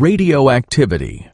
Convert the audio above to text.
Radioactivity.